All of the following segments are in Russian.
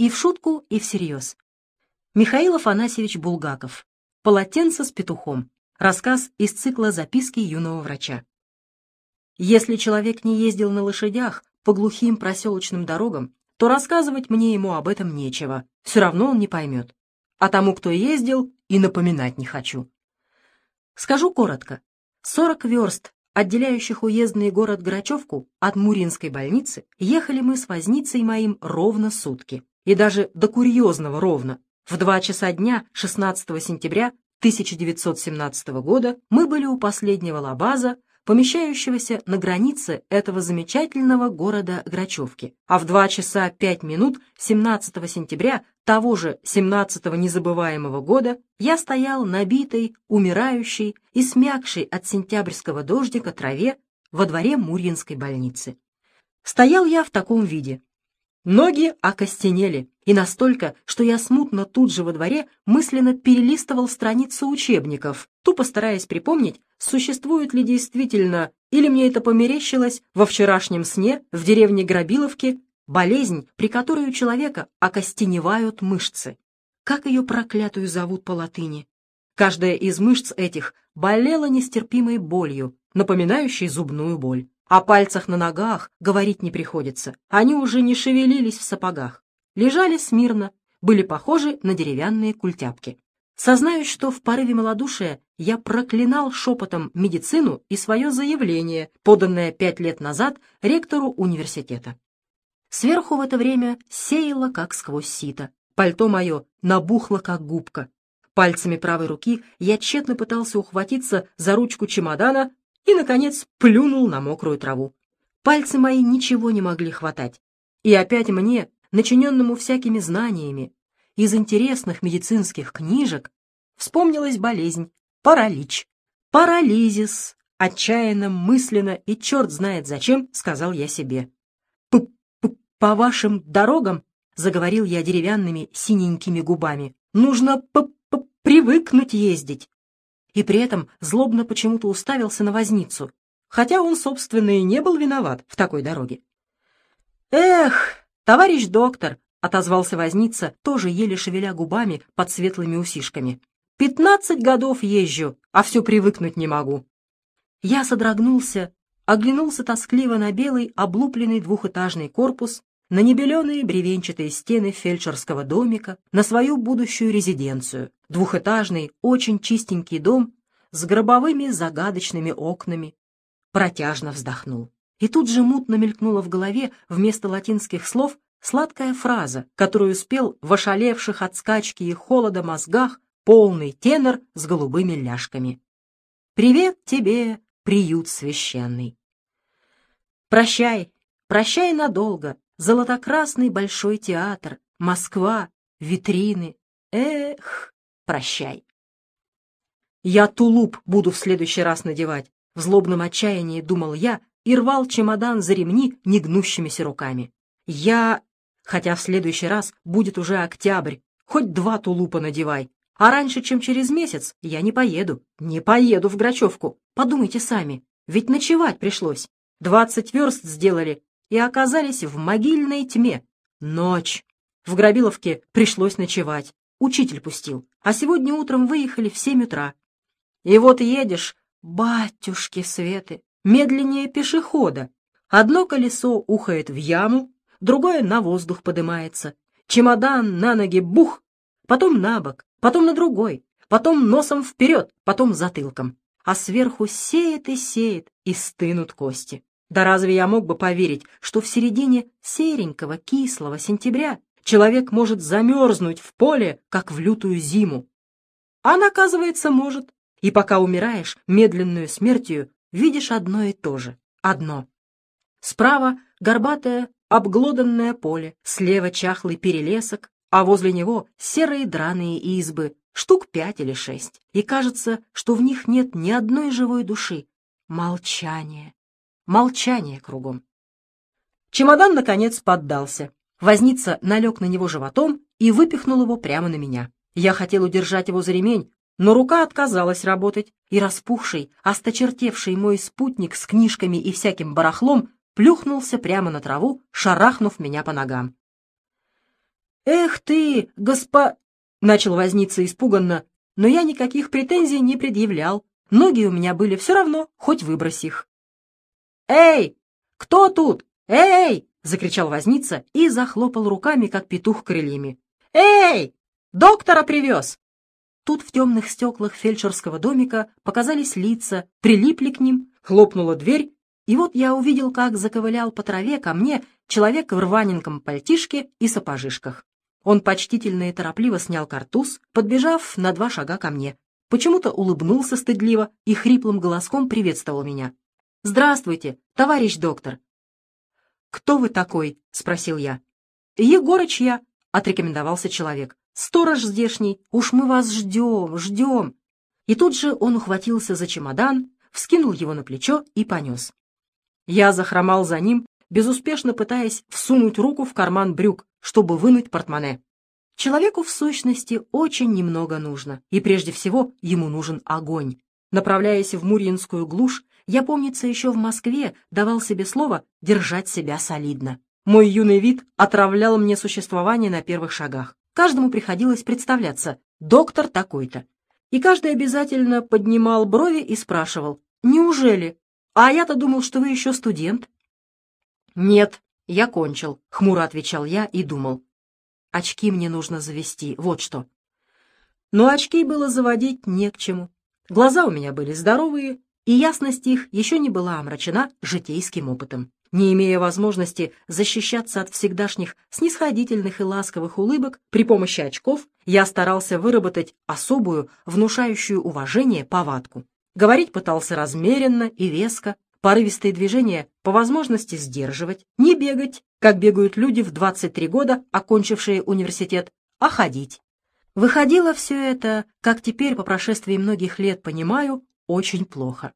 И в шутку, и всерьез. Михаил Афанасьевич Булгаков. «Полотенце с петухом». Рассказ из цикла «Записки юного врача». Если человек не ездил на лошадях по глухим проселочным дорогам, то рассказывать мне ему об этом нечего, все равно он не поймет. А тому, кто ездил, и напоминать не хочу. Скажу коротко. 40 верст, отделяющих уездный город Грачевку от Муринской больницы, ехали мы с возницей моим ровно сутки. И даже до курьезного ровно. В два часа дня 16 сентября 1917 года мы были у последнего лабаза, помещающегося на границе этого замечательного города Грачевки. А в 2 часа 5 минут 17 сентября того же 17-го незабываемого года я стоял набитой, умирающей и смягшей от сентябрьского дождика траве во дворе Мурьинской больницы. Стоял я в таком виде. Ноги окостенели, и настолько, что я смутно тут же во дворе мысленно перелистывал страницы учебников, тупо стараясь припомнить, существует ли действительно, или мне это померещилось во вчерашнем сне в деревне Грабиловки, болезнь, при которой у человека окостеневают мышцы. Как ее проклятую зовут по латыни? Каждая из мышц этих болела нестерпимой болью, напоминающей зубную боль. О пальцах на ногах говорить не приходится, они уже не шевелились в сапогах. Лежали смирно, были похожи на деревянные культяпки. Сознаюсь, что в порыве малодушия я проклинал шепотом медицину и свое заявление, поданное пять лет назад ректору университета. Сверху в это время сеяло, как сквозь сито. Пальто мое набухло, как губка. Пальцами правой руки я тщетно пытался ухватиться за ручку чемодана и, наконец, плюнул на мокрую траву. Пальцы мои ничего не могли хватать. И опять мне, начиненному всякими знаниями, из интересных медицинских книжек вспомнилась болезнь — паралич. «Парализис!» — отчаянно, мысленно и черт знает зачем, сказал я себе. П -п «По вашим дорогам», — заговорил я деревянными синенькими губами, — «нужно п -п привыкнуть ездить». И при этом злобно почему-то уставился на возницу, хотя он, собственно, и не был виноват в такой дороге. «Эх, товарищ доктор!» — отозвался возница, тоже еле шевеля губами под светлыми усишками. «Пятнадцать годов езжу, а все привыкнуть не могу». Я содрогнулся, оглянулся тоскливо на белый облупленный двухэтажный корпус, на небеленые бревенчатые стены фельдшерского домика, на свою будущую резиденцию, двухэтажный, очень чистенький дом с гробовыми загадочными окнами. Протяжно вздохнул. И тут же мутно мелькнуло в голове вместо латинских слов Сладкая фраза, которую спел в ошалевших от скачки и холода мозгах полный тенор с голубыми ляжками. «Привет тебе, приют священный!» «Прощай, прощай надолго, золотокрасный большой театр, Москва, витрины, эх, прощай!» «Я тулуп буду в следующий раз надевать», — в злобном отчаянии думал я и рвал чемодан за ремни негнущимися руками. «Я Хотя в следующий раз будет уже октябрь, хоть два тулупа надевай. А раньше, чем через месяц, я не поеду. Не поеду в Грачевку. Подумайте сами, ведь ночевать пришлось. Двадцать верст сделали и оказались в могильной тьме. Ночь. В Грабиловке пришлось ночевать. Учитель пустил. А сегодня утром выехали в семь утра. И вот едешь, батюшки Светы, медленнее пешехода. Одно колесо ухает в яму, другое на воздух поднимается. Чемодан на ноги бух, потом на бок, потом на другой, потом носом вперед, потом затылком. А сверху сеет и сеет, и стынут кости. Да разве я мог бы поверить, что в середине серенького, кислого сентября человек может замерзнуть в поле, как в лютую зиму? А оказывается, может. И пока умираешь медленную смертью, видишь одно и то же. Одно. Справа горбатая обглоданное поле, слева чахлый перелесок, а возле него серые драные избы, штук пять или шесть. И кажется, что в них нет ни одной живой души. Молчание. Молчание кругом. Чемодан, наконец, поддался. Возница налег на него животом и выпихнул его прямо на меня. Я хотел удержать его за ремень, но рука отказалась работать, и распухший, осточертевший мой спутник с книжками и всяким барахлом плюхнулся прямо на траву, шарахнув меня по ногам. «Эх ты, госпо...» — начал возниться испуганно, но я никаких претензий не предъявлял. Ноги у меня были все равно, хоть выбрось их. «Эй, кто тут? Эй!» — закричал возница и захлопал руками, как петух крыльями. «Эй! Доктора привез!» Тут в темных стеклах фельдшерского домика показались лица, прилипли к ним, хлопнула дверь, и вот я увидел, как заковылял по траве ко мне человек в рваненьком пальтишке и сапожишках. Он почтительно и торопливо снял картуз, подбежав на два шага ко мне. Почему-то улыбнулся стыдливо и хриплым голоском приветствовал меня. «Здравствуйте, товарищ доктор!» «Кто вы такой?» — спросил я. «Егорыч я», — отрекомендовался человек. «Сторож здешний, уж мы вас ждем, ждем». И тут же он ухватился за чемодан, вскинул его на плечо и понес. Я захромал за ним, безуспешно пытаясь всунуть руку в карман брюк, чтобы вынуть портмоне. Человеку, в сущности, очень немного нужно, и прежде всего ему нужен огонь. Направляясь в Мурьинскую глушь, я, помнится, еще в Москве давал себе слово держать себя солидно. Мой юный вид отравлял мне существование на первых шагах. Каждому приходилось представляться «доктор такой-то». И каждый обязательно поднимал брови и спрашивал «Неужели? А я-то думал, что вы еще студент». «Нет, я кончил», — хмуро отвечал я и думал. «Очки мне нужно завести, вот что». Но очки было заводить не к чему. Глаза у меня были здоровые, и ясность их еще не была омрачена житейским опытом. Не имея возможности защищаться от всегдашних снисходительных и ласковых улыбок при помощи очков, я старался выработать особую, внушающую уважение повадку. Говорить пытался размеренно и веско, порывистые движения по возможности сдерживать, не бегать, как бегают люди в 23 года, окончившие университет, а ходить. Выходило все это, как теперь по прошествии многих лет понимаю, очень плохо.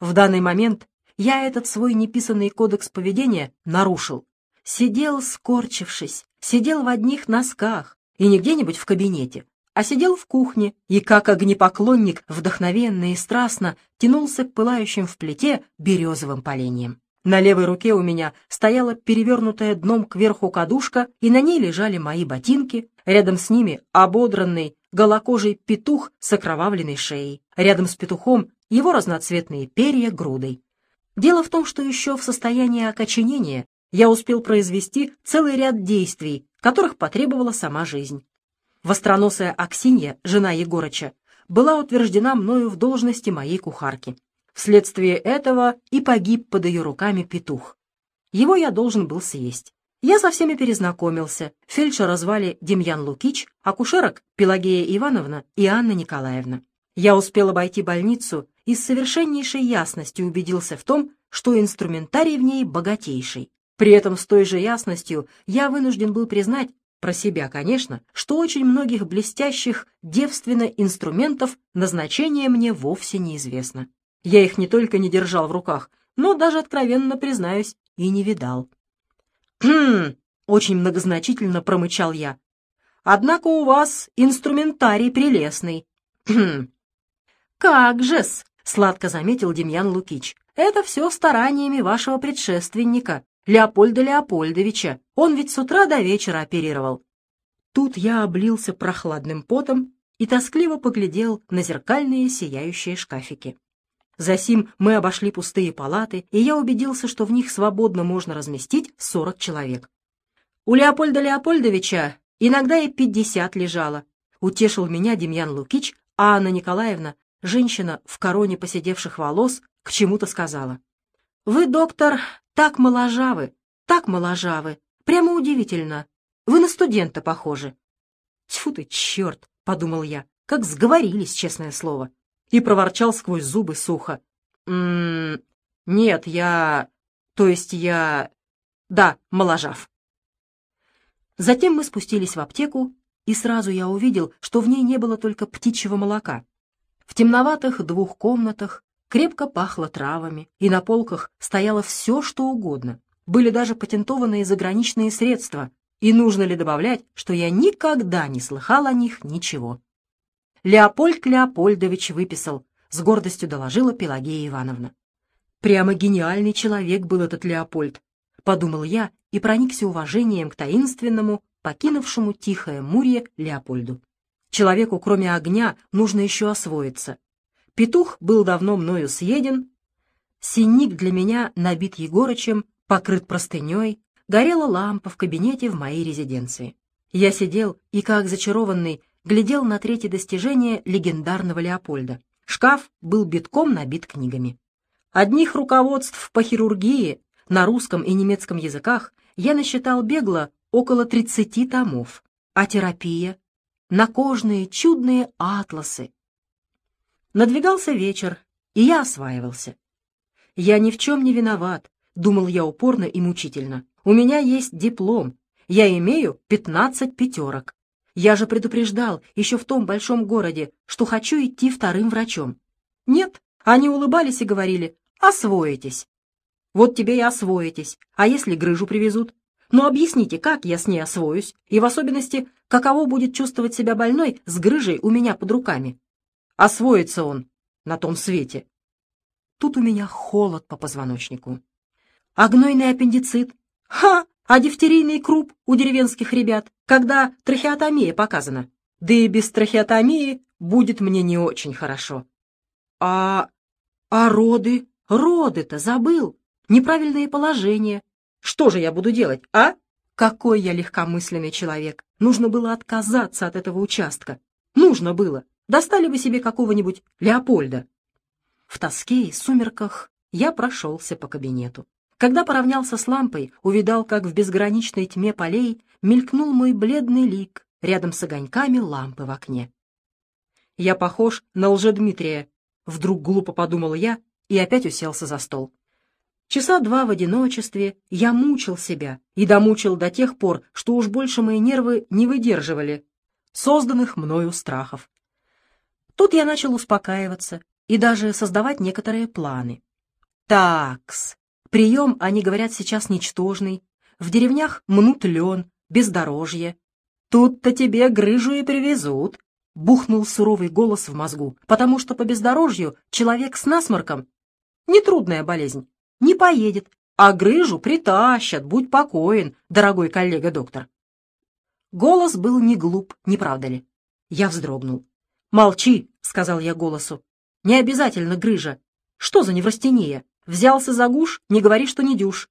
В данный момент я этот свой неписанный кодекс поведения нарушил. Сидел, скорчившись, сидел в одних носках, и не где-нибудь в кабинете, а сидел в кухне и, как огнепоклонник, вдохновенно и страстно тянулся к пылающим в плите березовым поленьям. На левой руке у меня стояла перевернутая дном кверху кадушка, и на ней лежали мои ботинки, рядом с ними ободранный, голокожий петух с окровавленной шеей, рядом с петухом его разноцветные перья грудой. Дело в том, что еще в состоянии окоченения я успел произвести целый ряд действий, которых потребовала сама жизнь. Востроносая Аксинья, жена Егорыча, была утверждена мною в должности моей кухарки. Вследствие этого и погиб под ее руками петух. Его я должен был съесть. Я со всеми перезнакомился. Фельдшера звали Демьян Лукич, акушерок Пелагея Ивановна и Анна Николаевна. Я успел обойти больницу и с совершеннейшей ясностью убедился в том, что инструментарий в ней богатейший. При этом с той же ясностью я вынужден был признать, про себя, конечно, что очень многих блестящих девственно инструментов назначение мне вовсе неизвестно. Я их не только не держал в руках, но даже, откровенно признаюсь, и не видал. «Хм!» — очень многозначительно промычал я. «Однако у вас инструментарий прелестный». «Хм!» «Как же-с!» — сладко заметил Демьян Лукич. «Это все стараниями вашего предшественника, Леопольда Леопольдовича. Он ведь с утра до вечера оперировал. Тут я облился прохладным потом и тоскливо поглядел на зеркальные сияющие шкафики. Засим мы обошли пустые палаты, и я убедился, что в них свободно можно разместить сорок человек. У Леопольда Леопольдовича иногда и пятьдесят лежало. Утешил меня Демьян Лукич, а Анна Николаевна, женщина в короне посидевших волос, к чему-то сказала. «Вы, доктор, так моложавы, так моложавы. Прямо удивительно. Вы на студента похожи. Тьфу ты, черт, подумал я, как сговорились, честное слово. И проворчал сквозь зубы сухо. «М-м, нет, я... То есть я... Да, моложав. Затем мы спустились в аптеку, и сразу я увидел, что в ней не было только птичьего молока. В темноватых двух комнатах Крепко пахло травами, и на полках стояло все, что угодно. Были даже патентованные заграничные средства, и нужно ли добавлять, что я никогда не слыхал о них ничего. Леопольд Леопольдович выписал, с гордостью доложила Пелагея Ивановна. Прямо гениальный человек был этот Леопольд, подумал я и проникся уважением к таинственному, покинувшему тихое Мурье Леопольду. Человеку, кроме огня, нужно еще освоиться. Петух был давно мною съеден, синик для меня набит Егорычем, покрыт простыней, горела лампа в кабинете в моей резиденции. Я сидел и, как зачарованный, глядел на третье достижение легендарного Леопольда. Шкаф был битком набит книгами. Одних руководств по хирургии на русском и немецком языках я насчитал бегло около 30 томов, а терапия, накожные чудные атласы. Надвигался вечер, и я осваивался. Я ни в чем не виноват, думал я упорно и мучительно. У меня есть диплом, я имею 15 пятерок. Я же предупреждал еще в том большом городе, что хочу идти вторым врачом. Нет, они улыбались и говорили, освоитесь. Вот тебе и освоитесь, а если грыжу привезут? Но объясните, как я с ней освоюсь, и в особенности, каково будет чувствовать себя больной с грыжей у меня под руками. Освоится он на том свете. Тут у меня холод по позвоночнику. А гнойный аппендицит? Ха! А дифтерийный круп у деревенских ребят, когда трахеотомия показана? Да и без трахеотомии будет мне не очень хорошо. А... а роды? Роды-то забыл. Неправильное положение. Что же я буду делать, а? Какой я легкомысленный человек. Нужно было отказаться от этого участка. Нужно было. Достали бы себе какого-нибудь Леопольда. В тоске и сумерках я прошелся по кабинету. Когда поравнялся с лампой, увидал, как в безграничной тьме полей мелькнул мой бледный лик рядом с огоньками лампы в окне. Я похож на лжедмитрия, вдруг глупо подумал я и опять уселся за стол. Часа два в одиночестве я мучил себя и домучил до тех пор, что уж больше мои нервы не выдерживали созданных мною страхов. Тут я начал успокаиваться и даже создавать некоторые планы. Такс, Прием, они говорят, сейчас ничтожный. В деревнях мнут лен, бездорожье. Тут-то тебе грыжу и привезут. Бухнул суровый голос в мозгу, потому что по бездорожью человек с насморком — нетрудная болезнь, не поедет, а грыжу притащат, будь покоен, дорогой коллега-доктор. Голос был не глуп, не правда ли? Я вздрогнул. «Молчи», — сказал я голосу. «Не обязательно грыжа. Что за неврастения? Взялся за гуш, не говори, что не дюш.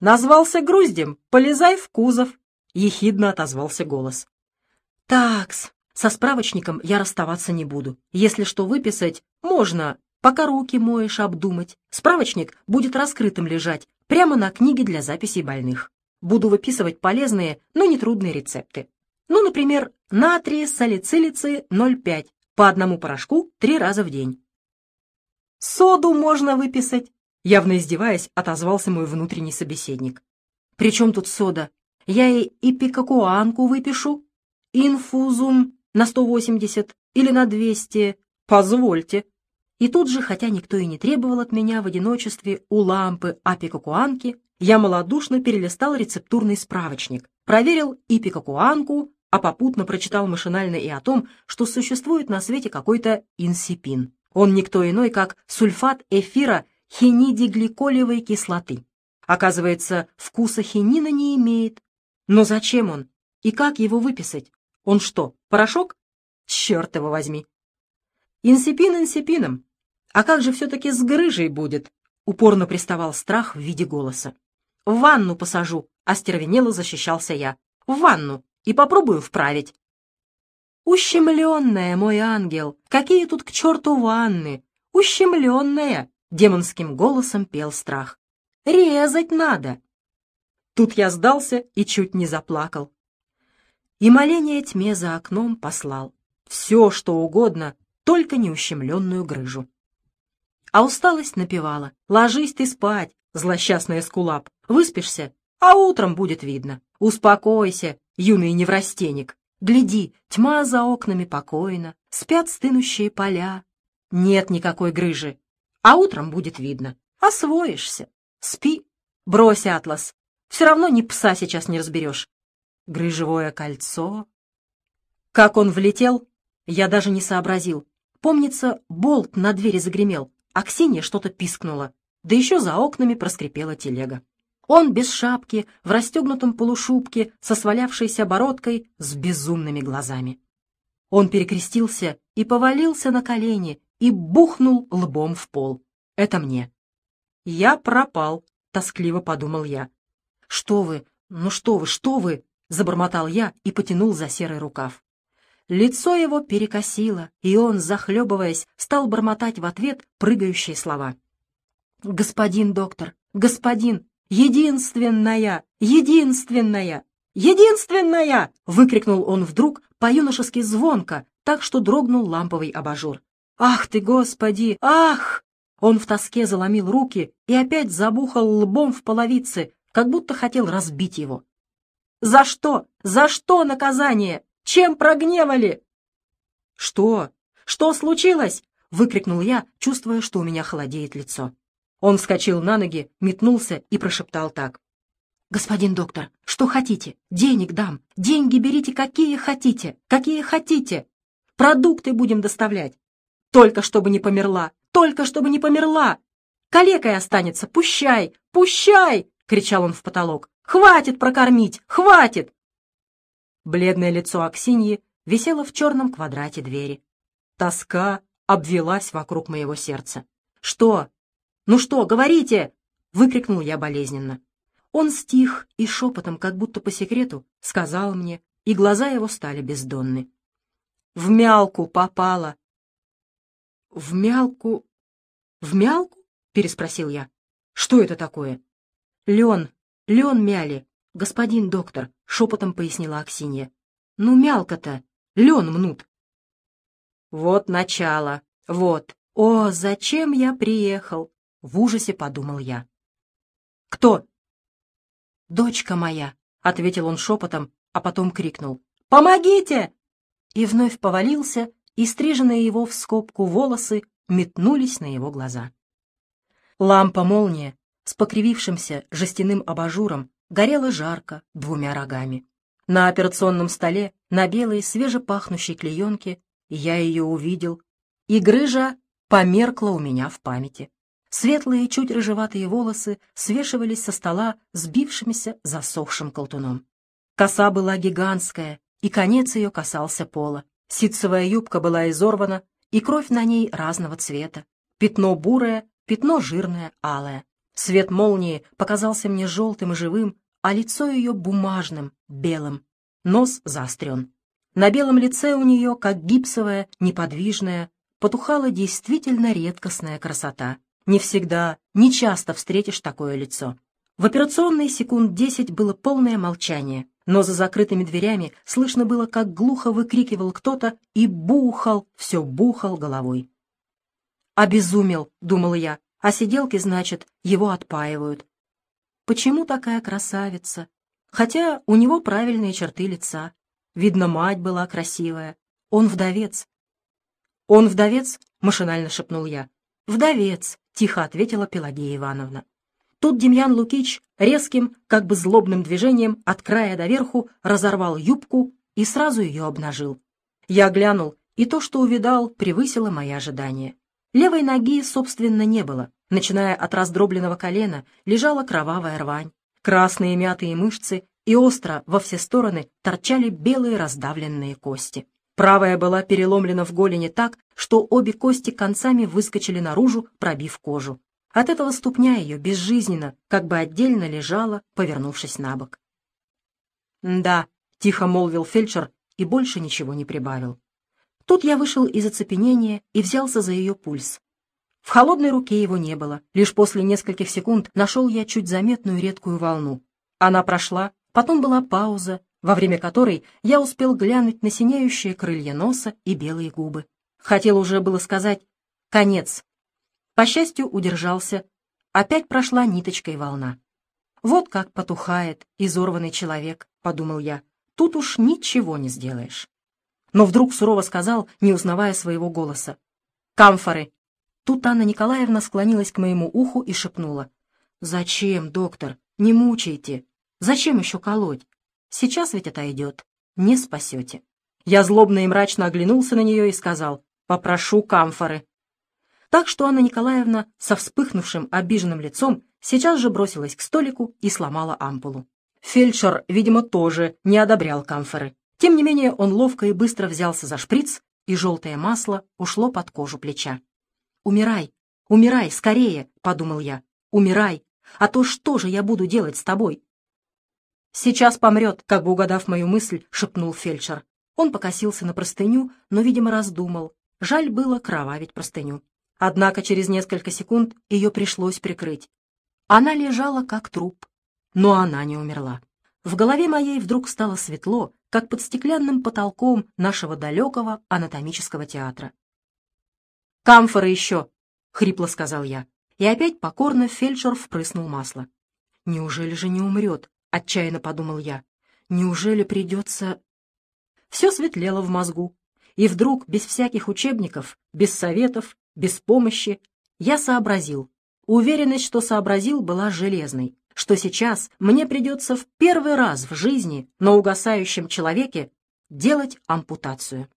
Назвался груздем, полезай в кузов, — ехидно отозвался голос. Такс, со справочником я расставаться не буду. Если что выписать, можно, пока руки моешь, обдумать. Справочник будет раскрытым лежать, прямо на книге для записей больных. Буду выписывать полезные, но нетрудные рецепты. Ну, например, натрия салицилицы 0,5 по одному порошку три раза в день. Соду можно выписать, Явно издеваясь, отозвался мой внутренний собеседник. «При чем тут сода? Я и ипикакуанку выпишу, инфузум на 180 или на 200. Позвольте». И тут же, хотя никто и не требовал от меня в одиночестве у лампы апикакуанки, я малодушно перелистал рецептурный справочник, проверил ипикакуанку, а попутно прочитал машинально и о том, что существует на свете какой-то инсипин. Он никто иной, как сульфат эфира хинидигликолевой кислоты. Оказывается, вкуса хинина не имеет. Но зачем он? И как его выписать? Он что, порошок? Черт его возьми! Инсипин инсипином. А как же все-таки с грыжей будет? Упорно приставал страх в виде голоса. В ванну посажу, остервенело защищался я. В ванну и попробую вправить. Ущемленная, мой ангел, какие тут к черту ванны? Ущемленная, Демонским голосом пел страх. «Резать надо!» Тут я сдался и чуть не заплакал. И моление тьме за окном послал. Все, что угодно, только неущемленную грыжу. А усталость напевала. «Ложись ты спать, злосчастная скулап, выспишься, а утром будет видно. Успокойся, юный неврастенник. Гляди, тьма за окнами покойна, спят стынущие поля. Нет никакой грыжи, а утром будет видно. Освоишься. Спи. Брось атлас. Все равно ни пса сейчас не разберешь. Грыжевое кольцо. Как он влетел, я даже не сообразил. Помнится, болт на двери загремел, а Ксения что-то пискнула. Да еще за окнами проскрипела телега. Он без шапки, в расстегнутом полушубке, со свалявшейся бородкой, с безумными глазами. Он перекрестился и повалился на колени и бухнул лбом в пол. Это мне. «Я пропал», — тоскливо подумал я. «Что вы? Ну что вы, что вы?» — забормотал я и потянул за серый рукав. Лицо его перекосило, и он, захлебываясь, стал бормотать в ответ прыгающие слова. «Господин доктор, господин, единственная, единственная, единственная!» — выкрикнул он вдруг по-юношески звонко, так что дрогнул ламповый абажур. «Ах ты, господи! Ах!» Он в тоске заломил руки и опять забухал лбом в половице, как будто хотел разбить его. «За что? За что наказание? Чем прогневали?» «Что? Что случилось?» — выкрикнул я, чувствуя, что у меня холодеет лицо. Он вскочил на ноги, метнулся и прошептал так. «Господин доктор, что хотите? Денег дам. Деньги берите, какие хотите, какие хотите. Продукты будем доставлять. Только чтобы не померла, только чтобы не померла. Калекой останется, пущай, пущай!» — кричал он в потолок. «Хватит прокормить, хватит!» Бледное лицо Аксиньи висело в черном квадрате двери. Тоска обвелась вокруг моего сердца. «Что? Ну что, говорите!» — выкрикнул я болезненно. Он стих и шепотом, как будто по секрету, сказал мне, и глаза его стали бездонны. «В мялку попала!» «В мялку? В мялку?» — переспросил я. «Что это такое?» «Лен, лен мяли, господин доктор», — шепотом пояснила Аксинья. «Ну, мялко-то, лен мнут». «Вот начало, вот. О, зачем я приехал?» — в ужасе подумал я. «Кто?» «Дочка моя», — ответил он шепотом, а потом крикнул. «Помогите!» И вновь повалился, и стриженные его в скобку волосы метнулись на его глаза. Лампа-молния с покривившимся жестяным абажуром горела жарко двумя рогами. На операционном столе, на белой свежепахнущей клеенке, я ее увидел, и грыжа померкла у меня в памяти. Светлые, чуть рыжеватые волосы свешивались со стола сбившимися засохшим колтуном. Коса была гигантская, и конец ее касался пола. Ситцевая юбка была изорвана, и кровь на ней разного цвета. Пятно бурое, пятно жирное, алое. Свет молнии показался мне желтым и живым, а лицо ее бумажным, белым. Нос заострен. На белом лице у нее, как гипсовая, неподвижная, потухала действительно редкостная красота. Не всегда, не часто встретишь такое лицо. В операционной секунд десять было полное молчание, но за закрытыми дверями слышно было, как глухо выкрикивал кто-то и бухал, все бухал головой. «Обезумел», — думала я, — «а сиделки, значит, его отпаивают». Почему такая красавица? Хотя у него правильные черты лица. Видно, мать была красивая. Он вдовец. «Он вдовец?» — машинально шепнул я. «Вдовец», — тихо ответила Пелагея Ивановна. Тут Демьян Лукич резким, как бы злобным движением от края до верху разорвал юбку и сразу ее обнажил. Я глянул, и то, что увидал, превысило мои ожидания. Левой ноги, собственно, не было. Начиная от раздробленного колена, лежала кровавая рвань. Красные мятые мышцы и остро во все стороны торчали белые раздавленные кости. Правая была переломлена в голени так, что обе кости концами выскочили наружу, пробив кожу. От этого ступня ее безжизненно, как бы отдельно лежала, повернувшись на бок. «Да», — тихо молвил фельдшер и больше ничего не прибавил. Тут я вышел из оцепенения и взялся за ее пульс. В холодной руке его не было. Лишь после нескольких секунд нашел я чуть заметную редкую волну. Она прошла, потом была пауза, во время которой я успел глянуть на синеющие крылья носа и белые губы. Хотел уже было сказать «конец». По счастью, удержался. Опять прошла ниточкой волна. «Вот как потухает изорванный человек», — подумал я. «Тут уж ничего не сделаешь». Но вдруг сурово сказал, не узнавая своего голоса. «Камфоры!» Тут Анна Николаевна склонилась к моему уху и шепнула. «Зачем, доктор? Не мучайте. Зачем еще колоть? Сейчас ведь отойдет. Не спасете. Я злобно и мрачно оглянулся на нее и сказал, попрошу камфоры. Так что Анна Николаевна со вспыхнувшим обиженным лицом сейчас же бросилась к столику и сломала ампулу. Фельдшер, видимо, тоже не одобрял камфоры. Тем не менее, он ловко и быстро взялся за шприц, и желтое масло ушло под кожу плеча. «Умирай, умирай, скорее!» — подумал я. «Умирай! А то что же я буду делать с тобой?» «Сейчас помрет», — как бы угадав мою мысль, шепнул фельдшер. Он покосился на простыню, но, видимо, раздумал. Жаль было кровавить простыню. Однако через несколько секунд ее пришлось прикрыть. Она лежала как труп, но она не умерла. В голове моей вдруг стало светло, как под стеклянным потолком нашего далекого анатомического театра. «Камфоры еще!» — хрипло сказал я. И опять покорно фельдшер впрыснул масло. «Неужели же не умрет?» — отчаянно подумал я. «Неужели придется...» Все светлело в мозгу, и вдруг, без всяких учебников, без советов, без помощи, я сообразил. Уверенность, что сообразил, была железной, что сейчас мне придется в первый раз в жизни на угасающем человеке делать ампутацию.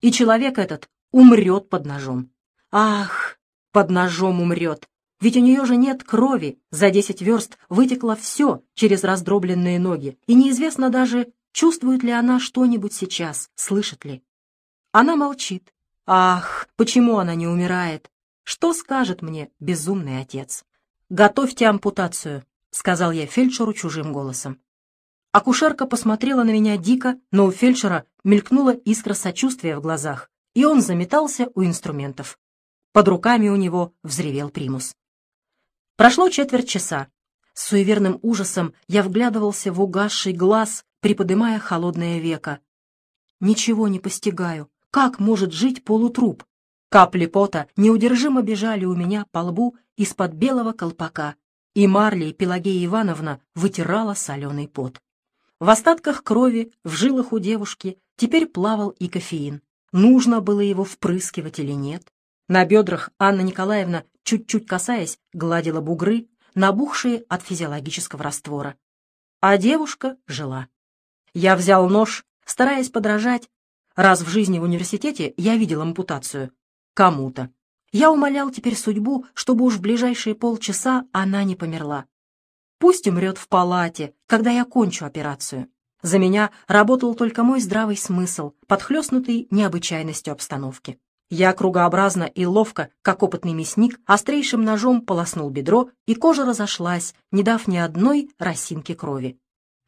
И человек этот умрет под ножом. Ах, под ножом умрет! Ведь у нее же нет крови, за десять верст вытекло все через раздробленные ноги, и неизвестно даже, чувствует ли она что-нибудь сейчас, слышит ли. Она молчит. Ах, почему она не умирает? Что скажет мне безумный отец? «Готовьте ампутацию», — сказал я фельдшеру чужим голосом. Акушерка посмотрела на меня дико, но у фельдшера мелькнула искра сочувствия в глазах, и он заметался у инструментов. Под руками у него взревел примус. Прошло четверть часа. С суеверным ужасом я вглядывался в угасший глаз, приподымая холодное веко. Ничего не постигаю. Как может жить полутруп? Капли пота неудержимо бежали у меня по лбу из-под белого колпака, и Марли Пелагея Ивановна вытирала соленый пот. В остатках крови, в жилах у девушки, теперь плавал и кофеин. Нужно было его впрыскивать или нет? На бедрах Анна Николаевна чуть-чуть касаясь, гладила бугры, набухшие от физиологического раствора. А девушка жила. Я взял нож, стараясь подражать. Раз в жизни в университете я видел ампутацию. Кому-то. Я умолял теперь судьбу, чтобы уж в ближайшие полчаса она не померла. Пусть умрет в палате, когда я кончу операцию. За меня работал только мой здравый смысл, подхлестнутый необычайностью обстановки. Я кругообразно и ловко, как опытный мясник, острейшим ножом полоснул бедро, и кожа разошлась, не дав ни одной росинки крови.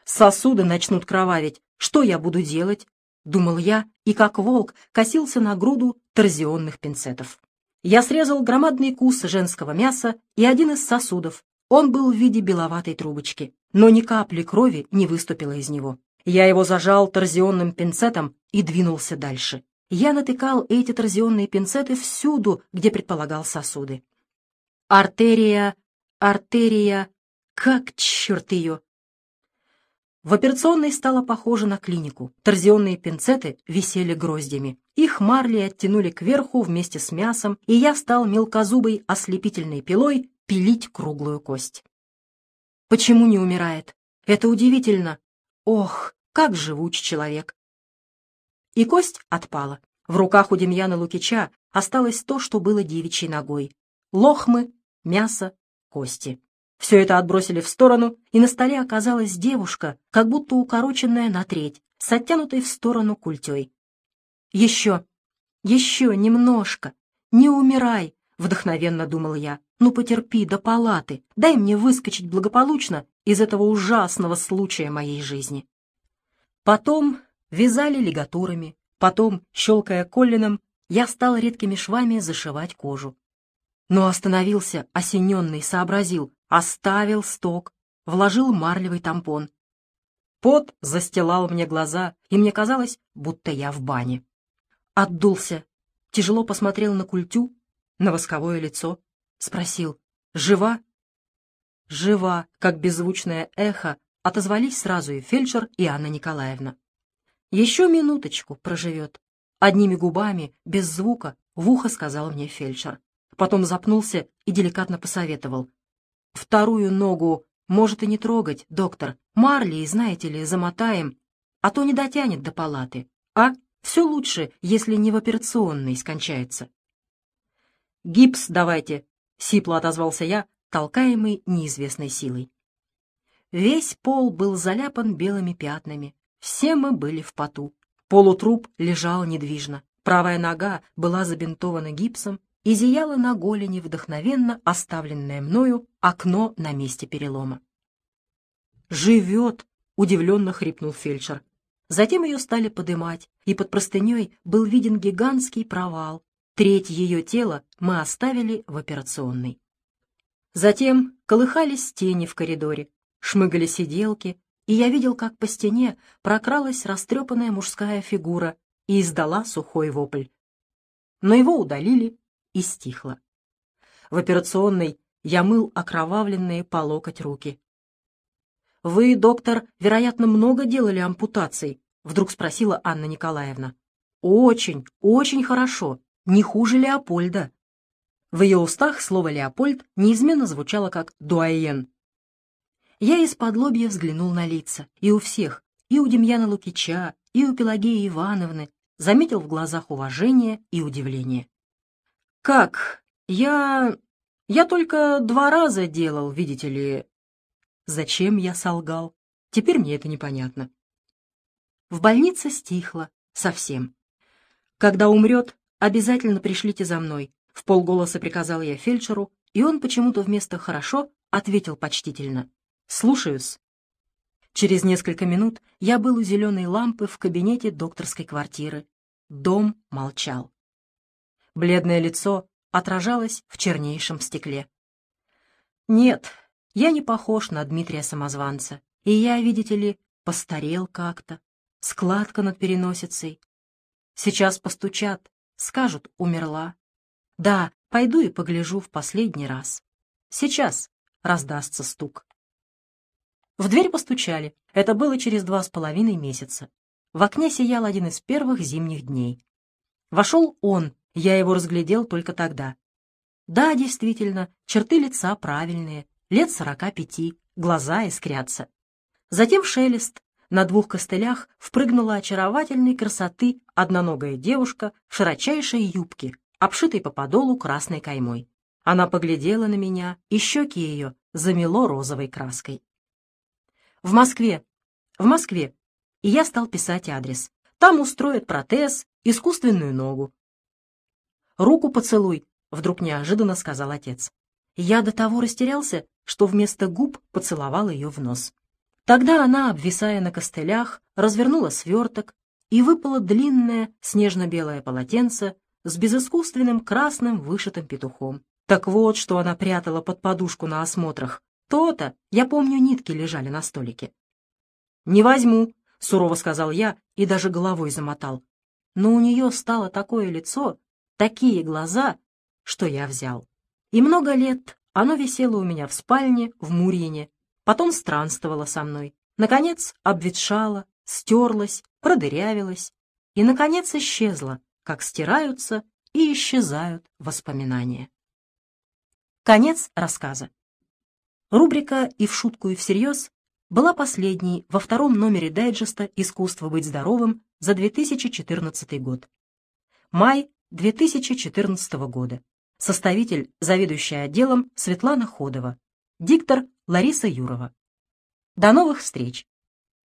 Сосуды начнут кровавить. Что я буду делать? Думал я, и как волк косился на груду торзионных пинцетов. Я срезал громадный кус женского мяса и один из сосудов. Он был в виде беловатой трубочки, но ни капли крови не выступило из него. Я его зажал торзионным пинцетом и двинулся дальше я натыкал эти торзионные пинцеты всюду, где предполагал сосуды. Артерия, артерия, как черт ее! В операционной стало похоже на клинику. Торзионные пинцеты висели гроздями. Их марли оттянули кверху вместе с мясом, и я стал мелкозубой ослепительной пилой пилить круглую кость. Почему не умирает? Это удивительно. Ох, как живуч человек! и кость отпала. В руках у Демьяна Лукича осталось то, что было девичьей ногой. Лохмы, мясо, кости. Все это отбросили в сторону, и на столе оказалась девушка, как будто укороченная на треть, с оттянутой в сторону культей. «Еще, еще немножко, не умирай!» — вдохновенно думал я. «Ну потерпи до палаты, дай мне выскочить благополучно из этого ужасного случая моей жизни». Потом вязали лигатурами, потом, щелкая коллином, я стал редкими швами зашивать кожу. Но остановился, осененный, сообразил, оставил сток, вложил марлевый тампон. Пот застилал мне глаза, и мне казалось, будто я в бане. Отдулся, тяжело посмотрел на культю, на восковое лицо, спросил «Жива?» «Жива», как беззвучное эхо, отозвались сразу и фельдшер, и Анна Николаевна. Еще минуточку проживет. Одними губами, без звука, в ухо сказал мне фельдшер. Потом запнулся и деликатно посоветовал. Вторую ногу может и не трогать, доктор. Марли, знаете ли, замотаем, а то не дотянет до палаты. А все лучше, если не в операционной скончается. «Гипс давайте», — сипло отозвался я, толкаемый неизвестной силой. Весь пол был заляпан белыми пятнами. Все мы были в поту. Полутруп лежал недвижно. Правая нога была забинтована гипсом и зияла на голени вдохновенно оставленное мною окно на месте перелома. «Живет!» — удивленно хрипнул фельдшер. Затем ее стали подымать, и под простыней был виден гигантский провал. Треть ее тела мы оставили в операционной. Затем колыхались тени в коридоре, шмыгали сиделки, и я видел, как по стене прокралась растрепанная мужская фигура и издала сухой вопль. Но его удалили, и стихло. В операционной я мыл окровавленные по локоть руки. «Вы, доктор, вероятно, много делали ампутаций?» — вдруг спросила Анна Николаевна. «Очень, очень хорошо. Не хуже Леопольда». В ее устах слово «Леопольд» неизменно звучало как «дуаен». Я из-под лобья взглянул на лица, и у всех, и у Демьяна Лукича, и у Пелагеи Ивановны, заметил в глазах уважение и удивление. «Как? Я... я только два раза делал, видите ли, Зачем я солгал? Теперь мне это непонятно. В больнице стихло. Совсем. Когда умрет, обязательно пришлите за мной. В полголоса приказал я фельдшеру, и он почему-то вместо «хорошо» ответил почтительно. «Слушаюсь». Через несколько минут я был у зеленой лампы в кабинете докторской квартиры. Дом молчал. Бледное лицо отражалось в чернейшем стекле. Нет, я не похож на Дмитрия Самозванца, и я, видите ли, постарел как-то, складка над переносицей. Сейчас постучат, скажут, умерла. Да, пойду и погляжу в последний раз. Сейчас раздастся стук. В дверь постучали. Это было через два с половиной месяца. В окне сиял один из первых зимних дней. Вошел он, я его разглядел только тогда. Да, действительно, черты лица правильные, лет сорока пяти, глаза искрятся. Затем шелест. На двух костылях впрыгнула очаровательной красоты одноногая девушка в широчайшей юбке, обшитой по подолу красной каймой. Она поглядела на меня, и щеки ее замело розовой краской. В Москве. В Москве. И я стал писать адрес. Там устроят протез, искусственную ногу. «Руку поцелуй», — вдруг неожиданно сказал отец. Я до того растерялся, что вместо губ поцеловал ее в нос. Тогда она, обвисая на костылях, развернула сверток, и выпало длинное снежно-белое полотенце с безыскусственным красным вышитым петухом. Так вот, что она прятала под подушку на осмотрах. То-то, я помню, нитки лежали на столике. «Не возьму», — сурово сказал я и даже головой замотал. Но у нее стало такое лицо, такие глаза, что я взял. И много лет оно висело у меня в спальне в Мурьине, потом странствовало со мной, наконец обветшало, стерлось, продырявилось и, наконец, исчезло, как стираются и исчезают воспоминания. Конец рассказа. Рубрика «И в шутку, и всерьез» была последней во втором номере дайджеста «Искусство быть здоровым» за 2014 год. Май 2014 года. Составитель, заведующая отделом Светлана Ходова. Диктор Лариса Юрова. До новых встреч!